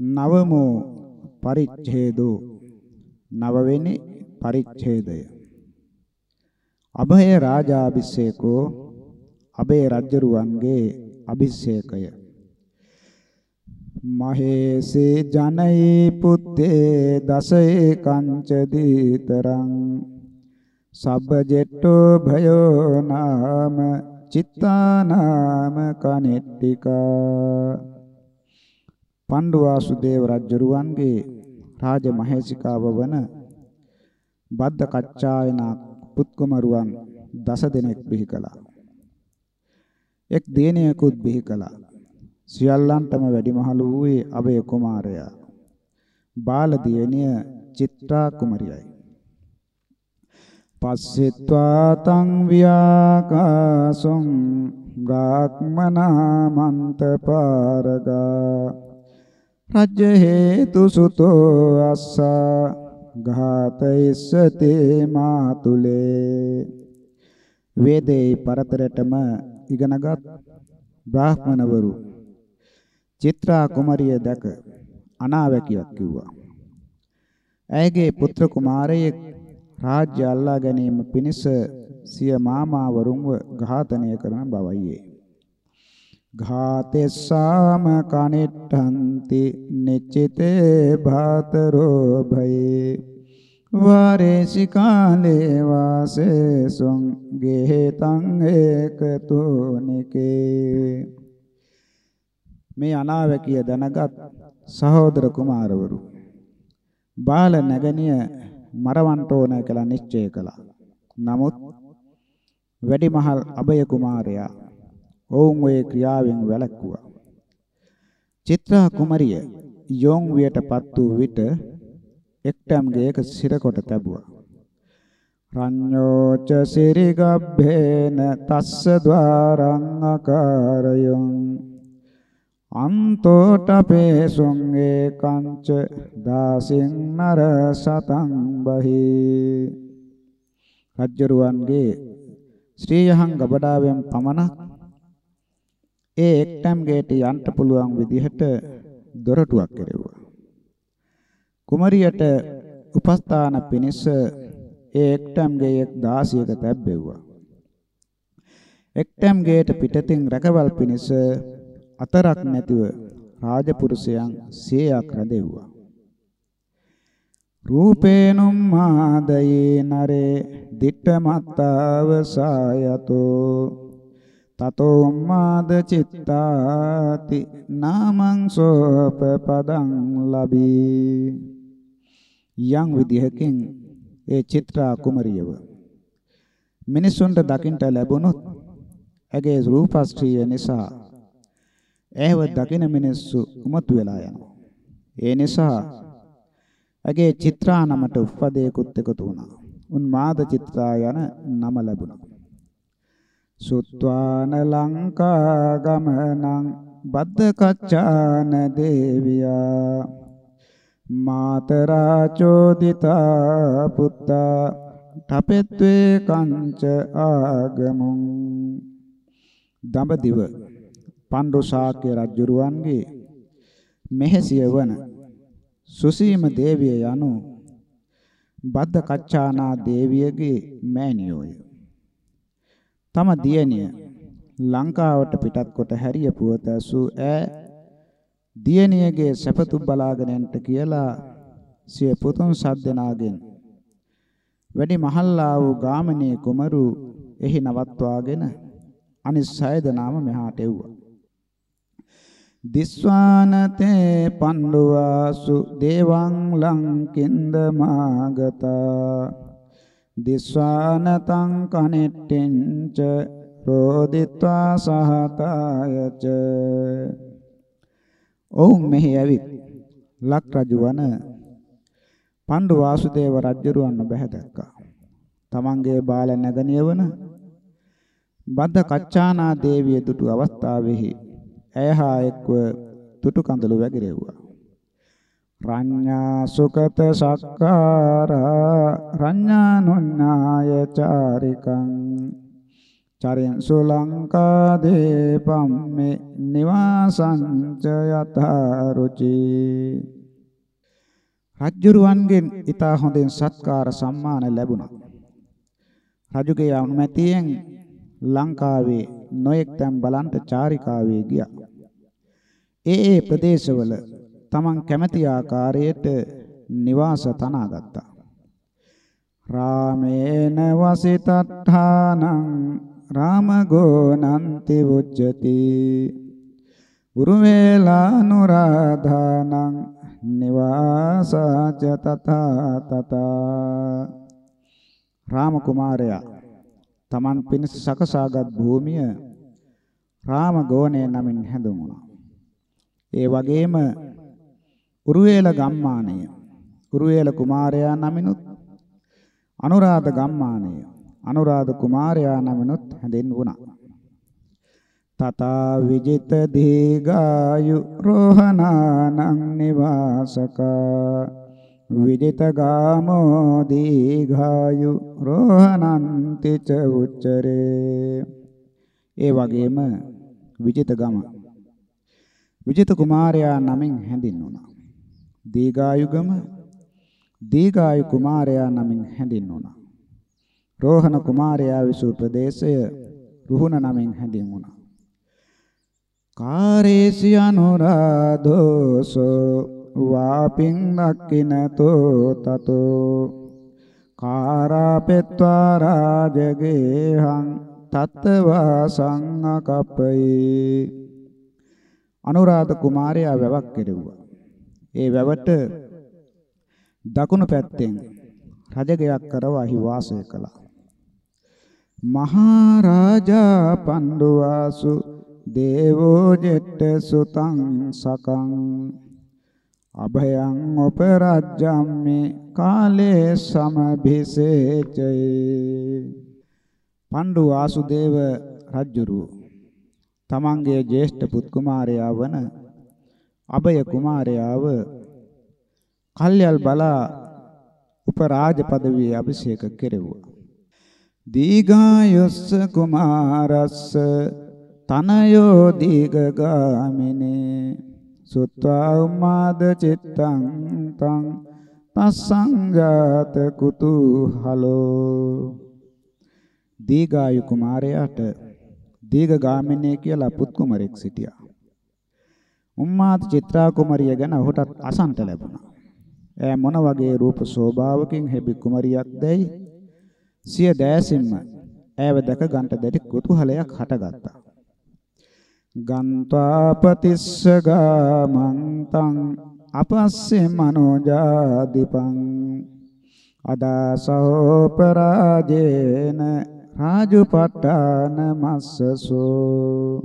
නවමෝ. පරිච්ඡේදෝ. නවවෙනි පරිච්ඡේදය. අභය රාජාභිෂේකෝ. අබේ රජුරුවන්ගේ අභිෂේකය. මහේසේ ජනයි පුත්තේ දසේ කංච දීතරං. සබ්බජෙට්ටෝ භයෝ නාම චිත්තානාම කනෙට්ටිකා. පණ්ඩු වාසුදේව රජුරුවන්ගේ රාජ මහේසිකාව වන බද්ද කච්චායන පුත්කුමරුවන් දස දෙනෙක් බිහි කළා. එක් දිනයකුත් බිහි කළා. සියල්ලන්ටම වැඩිමහලු වූයේ අබේ කුමාරයා. බාල දියණිය චිත්‍රා කුමරියයි. පස්සෙත්වා තං වියාකාසොං ගාක්මනාමන්ත පාරගා රජ්‍ය හේතු සුතෝ අස්සා ඝාතයිස්සති මාතුලේ වේදේ පරතරටම ඉගෙනගත් බ්‍රාහ්මණවරු චිත්‍රා කුමරිය දැක අනාවැකියක් කිව්වා. ඇයගේ පුත්‍ර කුමාරයෙක් රාජ්‍ය අල්ලා ගැනීම පිණිස සිය මාමාවරුන්ව ඝාතනය කරන බවයි. ඝාතෙස්සාම කනිට්ඨන්ති නිච්චිතේ භාතරෝ භයේ වාරේසි කාලේ වාසේසුං ගේතං ඒකතෝනිකේ මේ අනාවැකිය දැනගත් සහෝදර කුමාරවරු බාල නැගණිය මරවන්ට ඕන කියලා නිශ්චය කළා. නමුත් වැඩිමහල් අබය කුමාරයා ඔවුන් ওই ක්‍රියාවෙන් වැළැක්වුවා. චිත්‍රා කුමරිය යෝන්වියටපත් වූ විට එක්ටම් ගේක සිරකොට තැබුවා. රඤ්ඤෝච සිරිගබ්බේන තස්ස ద్వාරං අකාරයං අන්තෝටපේ සුංගේ කංච දාසින් නර සතං බහි රජ්ජරුවන්ගේ ශ්‍රී යහන් ගබඩාවෙන් පමණක් ඒ එක්ටම් ගේට යන්න පුළුවන් විදිහට දොරටුවක් කෙරෙව්වා. කුමරියට උපස්ථාන පිණිස ඒ එක්ටම් ගේයක් 16ක තැබෙව්වා. එක්ටම් ගේට පිටතින් රැකවල් පිණිස අතරක් නැතිව රාජපුරුෂයන් 100ක් රැඳෙව්වා. රූපේනුම් මාදයේ නරේ දිට්ඨමත්තාව සායතෝ තතෝ මාද චිත්තාති නාමං සෝප පදං ලබී. යම් විදිහකින් ඒ චිත්‍රා කුමරියව මිනිසුන්ට දකින්ට ලැබුණොත් ඇගේ රූපස්ත්‍රිය නිසා ඇහව දකින මිනිස්සු උමතු වෙලා යනවා. ඒ නිසා ඇගේ චිත්‍රා නමට උපදේකුත් එකතු වුණා. උන්මාද චිත්‍රා යන නම ලැබුණා. සුත්වාන ලංකා ගමනං බද්දකච්ඡාන දේවියා මාතරා චෝදිතා පුත්තා තපෙත්වේ කංච ආගමුං දඹදිව පණ්ඩු ශාක්‍ය රජුරුවන්ගේ මෙහෙසිය වන සුසීම දේවිය යනු බද්දකච්ඡානා දේවියගේ මෑණියෝය. තම දියණිය ලංකාවට පිටත් කොට හැරිය පුවත ඇසූ ඈ දියණියගේ සැපතු බලාගෙන යන්න කියලා සිය පුතුන් සද්දනාගෙන් වැඩි මහල්ලා වූ ගාමිණී කුමරු එහි නවත්වාගෙන අනිත් සය දනාම මෙහාට එව්වා. දිස්වානතේ පණ්ඩුවාසු දේවං ලංකින්ද මාගතා දිස්වානතං කනෙට්ටෙන්ච රෝදිත්වා සහතායච ඔවුන් මෙහි ඇවිත් ලක් රජු වන පණ්ඩු වාසුදේව රජුරවන්න බැහැ දැක්කා. තමන්ගේ බාල නැගණිය වන බද්ද කච්චානා දේවිය දුටු අවස්ථාවෙහි ඇය හා එක්ව තුටු කඳුළු වැగిරෙව්වා. රඤ්ඤා සුකත සක්කාරා රඤ්ඤානුඤ්ඤාය චාරිකං චරෙන් සුලංකා දීපම්මේ නිවාසංච යතා රුචි රජ්ජුරුවන්ගෙන් ඊට හොඳින් සත්කාර සම්මාන ලැබුණා. රජුගේ අනුමැතියෙන් ලංකාවේ නොයෙක් තැන් බලන්ට චාරිකාවේ ගියා. ඒ ඒ ප්‍රදේශවල තමන් කැමති ආකාරයට නිවාස තනාගත්තා. රාමේන වසිතට්ඨානං රාමගෝනන්ති උච්චති උරුමේලානුරාධානං නිවාසාච තථා තථා රාම කුමාරයා තමන් පිණිස සකසාගත් භූමිය රාමගෝණය නමින් හැඳුන්වුණා. ඒ වගේම උරුවේල ගම්මානය. උරුවේල කුමාරයා නමිනුත් අනුරාධ ගම්මානය. අනුරාධ කුමාරයා නමිනුත් හැඳින්වුණා. තථා විජිත දීගායු රෝහණානං නිවාසකා. විජිත ගාමෝ දීඝායු රෝහණන්ති ච උච්චරේ. ඒ වගේම විජිත ගම. විජිත කුමාරයා නමින් හැඳින්වුණා. දීඝායුගම දීඝායු කුමාරයා නමින් හැඳින්වුණා. රෝහණ කුමාරයා විසූ ප්‍රදේශය රුහුණ නමින් හැඳින්වුණා. කාරේසි අනුරාධෝසෝ වාපින් දක්කිනතෝ තතෝ කාරාපෙත්වා රාජගේහං තත්වා සංඝකප්පේ අනුරාධ කුමාරයා වැවක් කෙරෙව්වා. ඒ වැවට දකුණු පැත්තෙන් රජගයක් කරවා වාසය කළා. මහරජා පණ්ඩුවාසු දේවෝ ජෙට්ට සුතං සකං අභයං උපරජ්ජම්මේ කාලේ සමභිසේචේ පණ්ඩු වාසුදේව රජුරු තමන්ගේ ජේෂ්ඨ පුත් කුමාරයා වන අභය කුමාරයාව කල්යල් බලා උපරාජ පදවියේ අභිෂේක කෙරෙව්වා දීඝායස්ස කුමාරස්ස තනයෝ දීඝගාමිනේ සුත්වා උමාද චිත්තං තං තස්සං ජාත කුතුහලෝ දීඝායු කුමාරයාට දීඝගාමිනේ කියලා පුත් කුමරෙක් සිටියා. උම්මාද චිත්‍රා කුමරිය ගැන ඔහුටත් අසන්ත ලැබුණා. ඈ මොන වගේ රූප ස්වභාවකින් හැබි කුමරියක් දැයි සිය දෑසින්ම ඈව දැක ගන්නට දැඩි කුතුහලයක් හටගත්තා. ගන්්වාපතිස්ස ගාමන්තං අපස්සේ මනෝජාදිපං අදාසෝ පරාජේන රාජුපට්ඨාන මස්සසෝ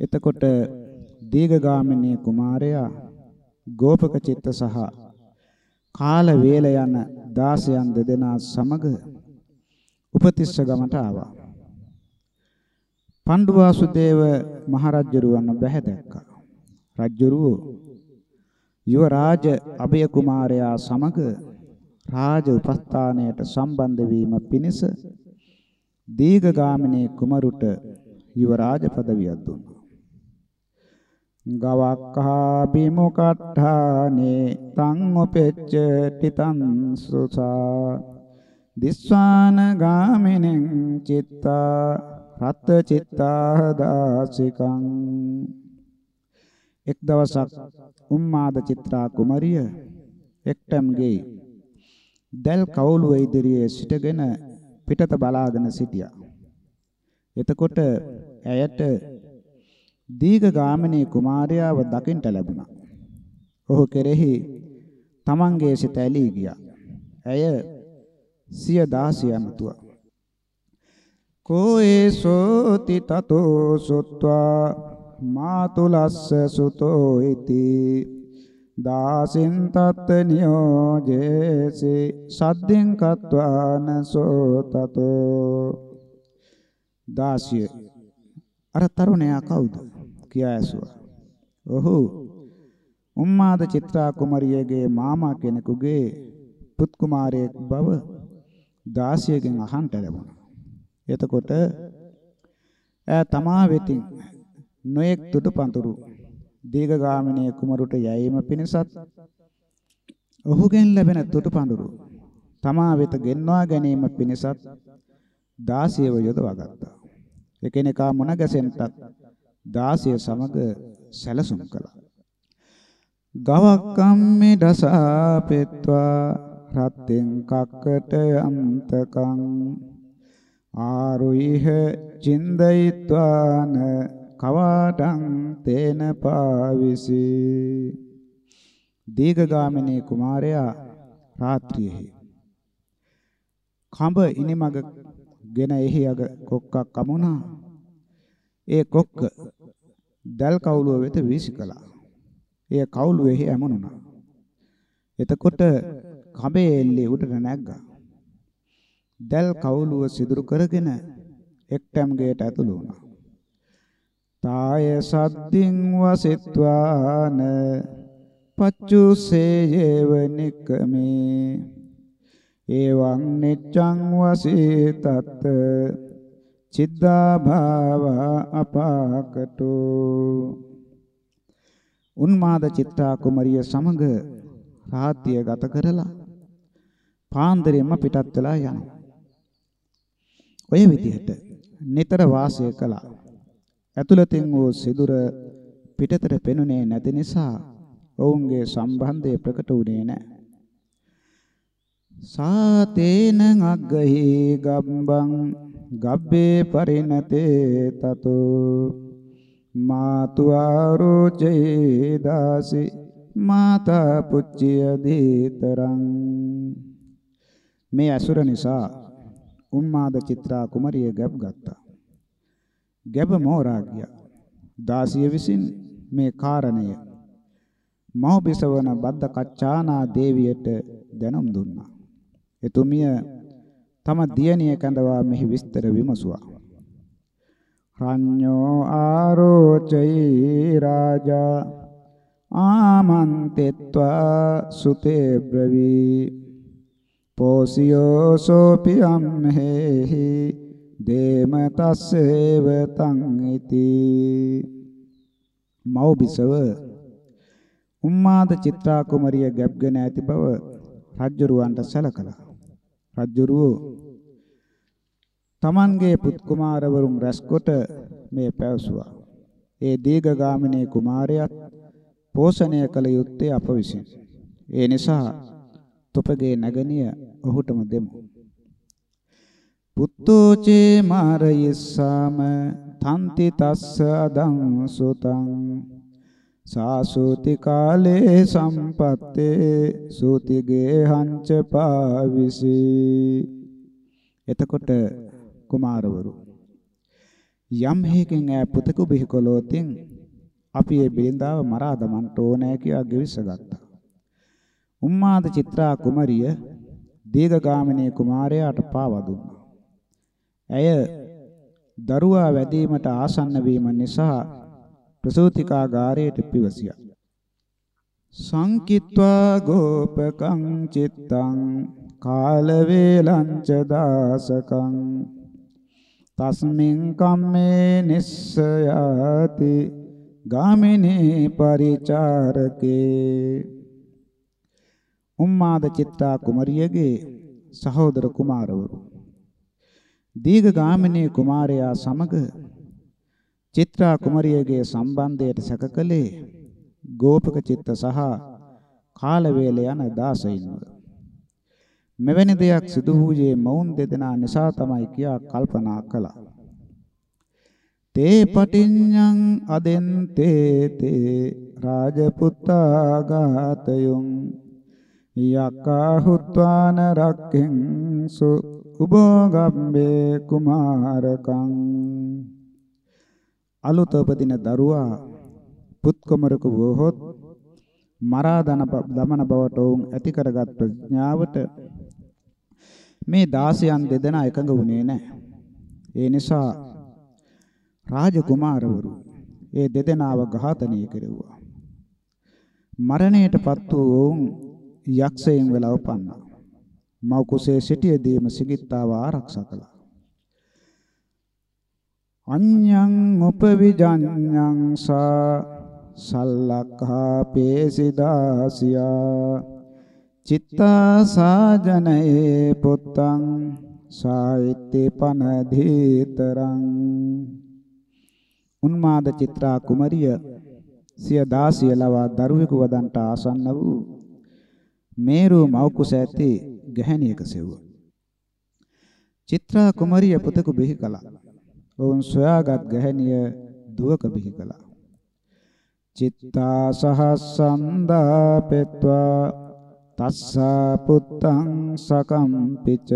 එතකොට දීඝගාමිනී කුමාරයා ගෝපක චිත්ත සහ කාල වේල යන දාසයන් දෙදෙනා සමග උපතිස්ස ගමට ආවා. පණ්ඩු වාසුදේව මහරජුරුවන් බැහැ දැක්කා. රජුරුව යුවරාජ අභය කුමාරයා සමග රාජ උපස්ථානයට සම්බන්ධ වීම පිණිස දීඝගාමිනී කුමරුට යුවරාජ පදවියක් දුන්නා. ගවක්ඛා බිමුකට්ඨානේ තං උපෙච්ච තිතං සුසා දිස්වාන ගාමිනෙන් චිත්තා රත් චිත්තා දාසිකං එක් දවසක් උම්මාද චිත්‍රා කුමරිය එක්ටම්ගේ දැල් කවුළුව ඉදිරියේ සිටගෙන පිටත බලාගෙන සිටියා. එතකොට ඇයට දීඝගාමිනී කුමාරයාව දකින්ට ලැබුණා. ඔහු කෙරෙහි තමන්ගේ සිත ඇලී ගියා. ඇය සිය දාසියන් තුවා. කෝයේ සෝති තතෝ සුත්වා මාතුලස්ස සුතෝ ඉති දාසින් තත් නියෝජේසි සද්දෙන් කତ୍වාන සෝ තතෝ දාසිය අර තරුණයා කවුද කියා ඇසුවා. ඔහු උම්මාද චිත්‍රා කුමරියගේ මාමා කෙනෙකුගේ පුත් කුමාරයෙක් බව දාසියගෙන් අහන්නට ලැබුණා. එතකොට ඈ තමා වෙතින් නොයෙක් තුඩු පඳුරු දීඝගාමිනී කුමරුට යැවීම පිණිසත් ඔහුගෙන් ලැබෙන තුඩු පඳුරු තමා වෙත ගෙන්වා ගැනීම පිණිසත් දාසියව යොදවා ගත්තා. එකිනෙකා මුණ ගැසෙන්නත් දාසිය සමග සැලසුම් කළා. ගවක් කම්මේ දසාපෙත්වා රත්ෙන් කක්කට යන්තකං ආරුයිහ චින්දයිත්වාන කවාටං තේන පාවිසි. දීඝගාමිනී කුමාරයා රාත්‍රියේ කඹ ඉනිමග ගෙන එහි අග කොක්කක් කමුණා ඒ කොක්ක දැල් කවුලුව වෙත වීසිකලා එය කවුලුවේහි ඇමුණුණා එතකොට කඹේ එල්ලේ උඩට නැග්ගා. දැල් කවුලුව සිදුරු කරගෙන එක්ටම් ගේට ඇතුළු වුණා. තාය සද්දින් වසිත්වාන පච්චුසේයව නික්කමේ. එවං නිච්ඡං වසී තත් චිද්දා භාව අපාකටෝ උන්මාද චිත්තා කුමරිය සමග රාත්‍රිය ගත කරලා පාන්දරෙම පිටත් වෙලා යනවා. ඔය විදිහට නිතර වාසය කළා. ඇතුළතින් වූ සිදුර පිටතට පෙනුනේ නැති නිසා ඔවුන්ගේ සම්බන්ධය ප්‍රකට වුණේ නැහැ. සාතේන අග්ගහි ගම්බං ගබ්බේ පරිණතේ තතෝ. මාතු ආරෝචේ දාසි මාතා පුච්චිය දීතරං. මේ අසුර නිසා උන්මාද චිත්‍රා කුමරිය ගැබ් ගත්තා. ගැබ මෝරා ගියා දාසිය විසින් මේ කාරණය මෞබිසවන බද්ද කච්චානා දේවියට දැනුම් දුන්නා. එතුමිය තම දියණිය කැඳවා මෙහි විස්තර විමසුවා. රඤ්ඤෝ ආරෝචයි රාජා ආමන්තෙත්වා සුතේ බ්‍රවි පෝසියෝ සෝපියම් හේහි දේම තස්සේව තං ඉති මෞබිසව උම්මාද චිත්‍රා කුමරිය ගැබ්ගෙන ඇති බව රජ්ජුරුවන්ට සැලකලා රජ්ජුරුවෝ තමන්ගේ පුත් කුමාරවරුන් රැස්කොට මේ පැවසුවා. ඒ දීඝගාමිනී කුමාරයාත් පෝෂණය කළ යුත්තේ අප විසින්. ඒ නිසා තොපගේ නැගණිය ඔහුටම දෙමු. පුත්තෝචේ මාරයස්සාම තන්ති තස්ස අදං සුතං සාසූති කාලේ සම්පත්තේ සූතිගේ හංච පාවිසි එතකොට කුමාරවරු යම් හේකින් ඈ පුතකු බිහිකොලෝතින් අපි ඒ බිරිඳාව මරා දමන්න ඕනෑ කියලා ගිවිසගත්තා. උම්මාද චිත්‍රා කුමරිය දීඝගාමිනී කුමාරයාට පාවා දුන්නා. ඇය දරුවා වැදීමට ආසන්න වීම නිසා ප්‍රසූතිකාගාරයට පිවසියා. සංකිත්වා ගෝපකං චිත්තං කාල වේලංච දාසකං තස්මින් කම්මේ නිස්සයාති ගාමිනී පරිචාරකේ උම්මාද චිත්තා කුමරියගේ සහෝදර කුමාරවරු දීඝ ගාමිනී කුමාරයා සමග චිත්‍රා කුමරියගේ සම්බන්ධයට සැකකලේ ගෝපක චිත්ත සහ කාලවේල යන දාසයින්ව මෙවැනි දෙයක් සිදු වූයේ මවුන් දෙදෙනා නිසා තමයි කියා කල්පනා කළා. තේ පටිඤ්ඤං අදෙන්තේ තේ රාජපුත්තා ගාතයුම් යකාහුත්වාන රක්ඛෙන් සු උභෝගම්බේ කුමාරකං අලුත උපදින දරුවා පුත්කොමරක වූහොත් මරා දමන බවට වුන් ඇති කරගත් ප්‍රඥාවට මේ දාසයන් දෙදෙනා එකඟ වුණේ නැහැ. ඒ නිසා රාජකුමාරවරු ඒ දෙදෙනාව ඝාතනය කෙරෙව්වා. මරණයටපත් වූ ඔවුන් යක්ෂයන් වෙලා උපන්නා. මව් කුසේ සිටියදීම සිගිත්තාව ආරක්ෂා කළා. අඤ්ඤං උපවිජඤ්ඤං සා සල්ලක්ඛා පේසිදාසියා චිත්තා සාජනයේ පුත්තං සායිත්තේ පනදීතරං උන්මාද චිත්‍රා කුමරිය සිය දාසිය ලවා දරුවෙකු වදන්ට ආසන්න වූ මේරු මව්කුස ඇති ගැහැණියක සෙව්වා. චිත්‍රා කුමරිය පුතෙකු බිහි කළා. ඔවුන් සොයාගත් ගැහැණිය දුවක බිහි කළා. චිත්තා සහස්සන්දා පෙත්වා තස්සා පුත්තං සකම්පිච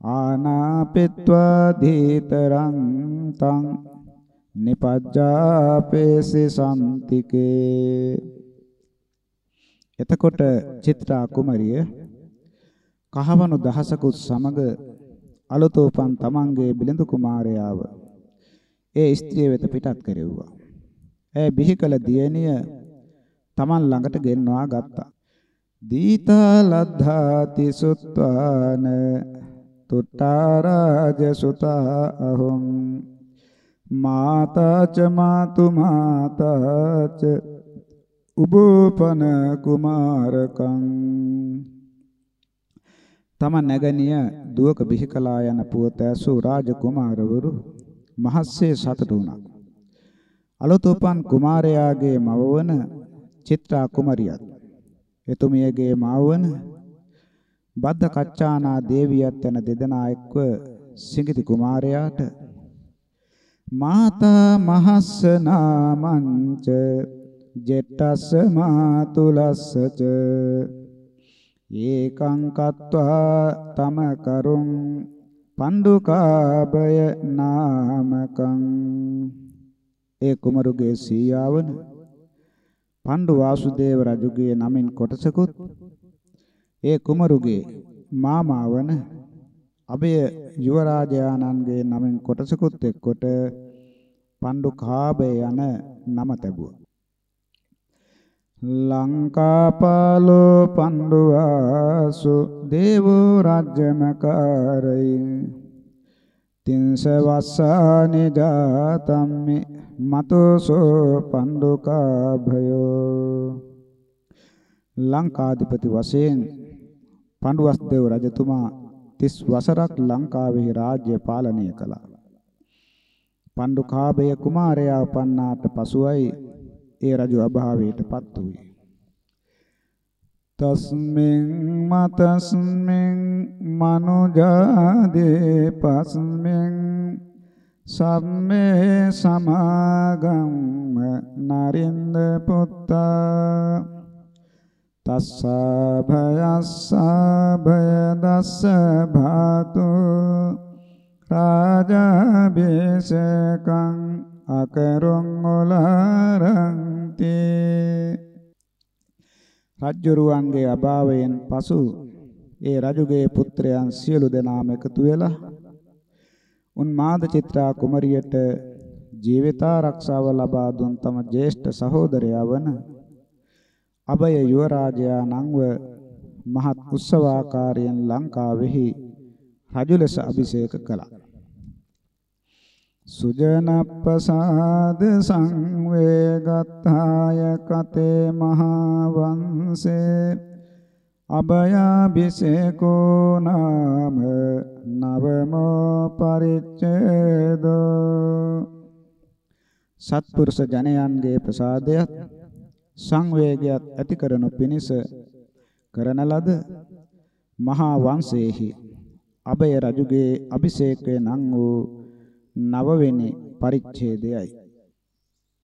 ආනාපෙත්වා දීතරං තං නිපජ්ජාපේසි සම්තිකේ එතකොට චිත්‍රා කුමරිය කහවණු දහසකුත් සමග අලුතෝපන් තමන්ගේ බිලිඳු කුමාරයාව ඒ ස්ත්‍රිය වෙත පිටත් කෙරෙව්වා. ඇය බිහි කළ දියණිය තමන් ළඟට ගෙන්වා ගත්තා. දීතා ලද්ධාති සුත්වාන තුට්ටාරාජ සුතා අහොම් මාතාච මාතු මාතාච උබෝපන කුමාරකං තම නැගණිය දුවක බිහිකලා යන පුවත ඇසූ රාජකුමාරවරු මහත්සේ සතුටු වුණා. අලුතෝපන් කුමාරයාගේ මව වන චිත්‍රා කුමරියත් එතුමියගේ මාව වන බද්ද කච්චානා දේවියත් යන දෙදෙනා එක්ව සිඟිති කුමාරයාට මාතා මහස්ස නාමංච ජෙට්ටස්ස මාතුලස්සච ඒකං කତ୍වා තම කරුං පණ්ඩුකාභය නාමකං ඒ කුමරුගේ සීයාවන පණ්ඩු වාසුදේව රජුගේ නමින් කොටසකුත් ඒ කුමරුගේ මාමාවන අබය යුවරාජානන්ගේ නමින් කොටසකුත් එක්කොට පණ්ඩු කාබය යන නම තැබුවා. ලංකාපාලෝ පණ්ඩුවාසු දේවෝ රාජ්‍යමකාරයි තින්ස වස්සානි ජාතම්මි මතෝසෝ පණ්ඩුකාභයෝ ලංකාධිපති වශයෙන් පණ්ඩුවස් දේව රජතුමා 30 වසරක් ලංකාවේ රාජ්‍ය පාලනය කළා. පණ්ඩුකාභය කුමාරයා උපන්නාට පසුවයි ඒ රජු අභාවයටපත් වූයේ. තස්මින් මතස්මින් මනුජාදේ පස්මින් සම්මේ සමාගම්ම නරින්ද පුත්තා තස්සා භයස්සා භය දස්ස භාතු රාජාභිෂේකං අකරුං උලරන්ති රජ්ජුරුවන්ගේ අභාවයෙන් පසු ඒ රජුගේ පුත්‍රයන් සියලු දෙනාම එකතු වෙලා උන්මාද චිත්‍රා කුමරියට ජීවිතාරක්ෂාව ලබා දුන් තම ජේෂ්ඨ සහෝදරයා වන අබය යුවරාජයා නංව මහත් උත්සවාකාරයෙන් ලංකාවෙහි රජු ලෙස අභිෂේක කළා. සුජනප්පසාද සංවේගත්තාය කතේ මහා වංශේ අභයාභිෂේකෝ නාම නවමෝ පරිච්ඡේදෝ සත්පුරුෂ ජනයන්ගේ ප්‍රසාදයත් සංවේගයත් ඇති කරනු පිණිස කරන ලද මහා වංශයේහි අබය රජුගේ අභිෂේකය නම් වූ නවවෙනි පරිච්ඡේදයයි.